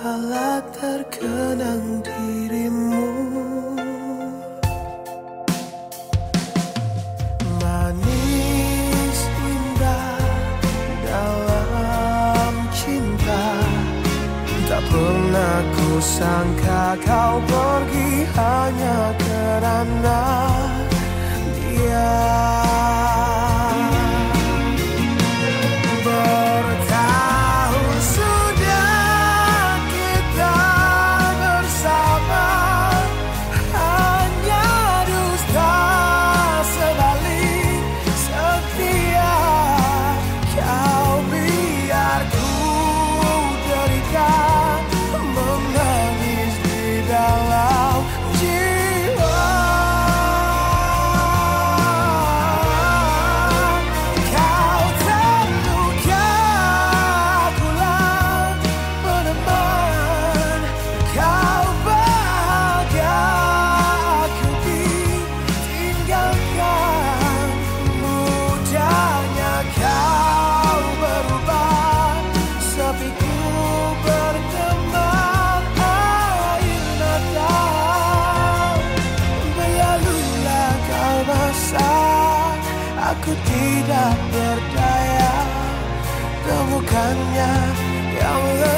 kala terkenang dirimu. Manis indah dalam cinta. Tak pernah ku sangka kau pergi hanya kerana Aku tidak berdaya. Temukannya yang lebih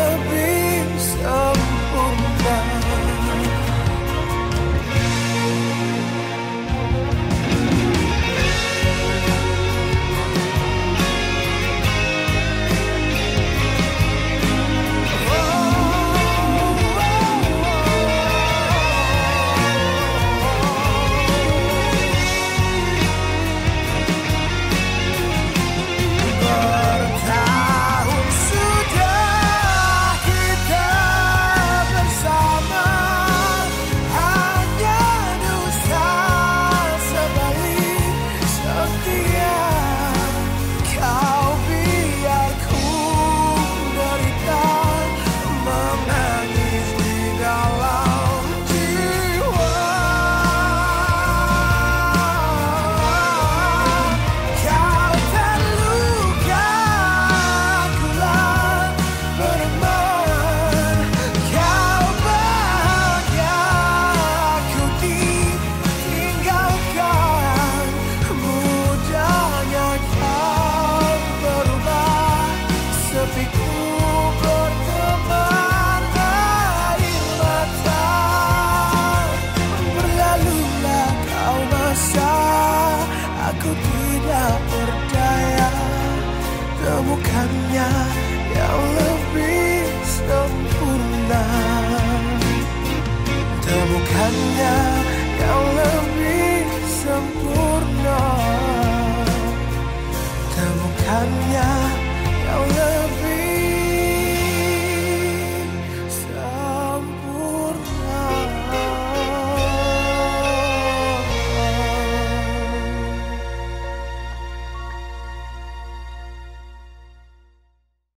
看呀。